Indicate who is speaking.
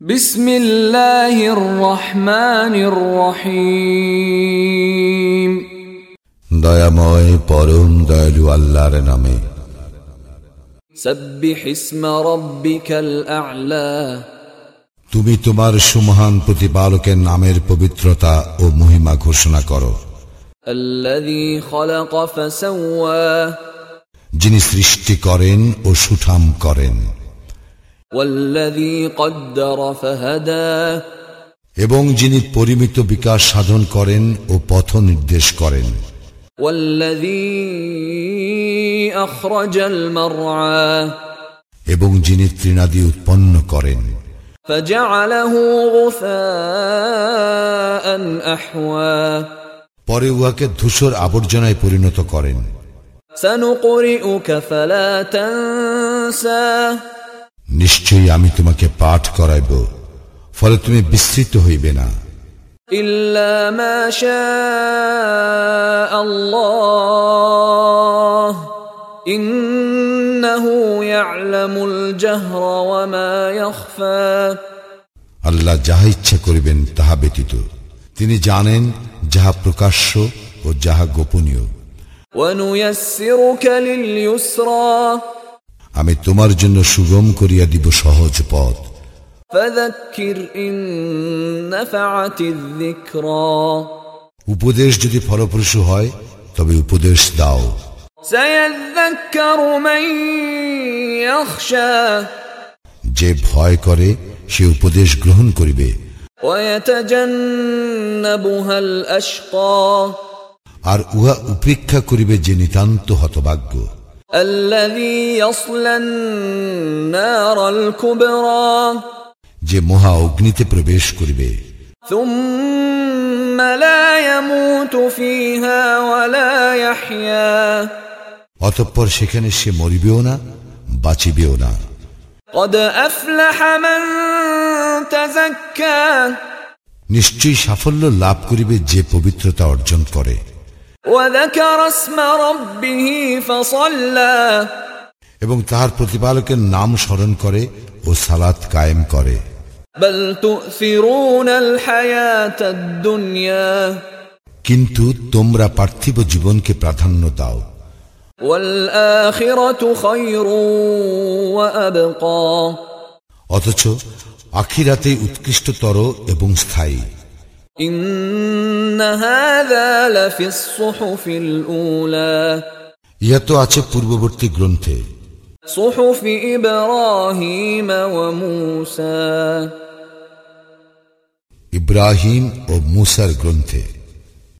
Speaker 1: বিসমিল্লাহির রহমানির রহিম।
Speaker 2: দয়াময় পরম দয়ালু আল্লাহর নামে।
Speaker 1: সাব্বিহ ইসমা রাব্বিকাল আ'লা।
Speaker 2: তুমি তোমার সুমহান প্রতিপালকের নামের পবিত্রতা ও মহিমা ঘোষণা করো। যিনি সৃষ্টি করেন ও সুঠাম করেন। এবং যিনি পরিমিত বিকাশ সাধন করেন ও পথ নির্দেশ করেন। এবং যিনি তৃণাদি উৎপন্ন করেন। পরে উহাকে ধূসর আবর্জনায় পরিণত করেন।
Speaker 1: সনুকরি উকা ফালা
Speaker 2: নিশ্চয়ই আমি তোমাকে পাঠ করাইব ফলে তুমি বিস্তৃত হইবে না
Speaker 1: إلا ما شاء الله إنه يعلم الجهر وما يخفى
Speaker 2: আল্লাহ যাহা ইচ্ছা করিবেন তাহা ব্যতীত তিনি জানেন যাহা প্রকাশ্য ও যাহা গোপনীয়
Speaker 1: ونيسرك لليسرى
Speaker 2: আমি তোমার জন্য সুগম করিয়া দিব সহজ পথ। উপদেশ যদি ফলপ্রসূ হয় তবে উপদেশ দাও। যে ভয় করে সে উপদেশ গ্রহণ করিবে। আর উহা উপেক্ষা করিবে যে নিতান্ত হতভাগ্য। যে মহা অগ্নিতে প্রবেশ করিবে। অতঃপর সেখানে সে মরিবেও না বাঁচিবেও না। নিশ্চয়ই সাফল্য লাভ করিবে যে পবিত্রতা অর্জন করে। এবং তাহার প্রতিপালকের নাম স্মরণ করে ও সালাত কায়েম করে। কিন্তু তোমরা পার্থিব জীবনকে প্রাধান্য দাও। অথচ আখিরাতে উৎকৃষ্টতর এবং স্থায়ী।
Speaker 1: ইন هذا لفي الصحف الأولى
Speaker 2: ইহা তো আছে পূর্ববর্তী গ্রন্থে
Speaker 1: صحف إبراهيم وموسى
Speaker 2: ইব্রাহিম ও মুসার গ্রন্থে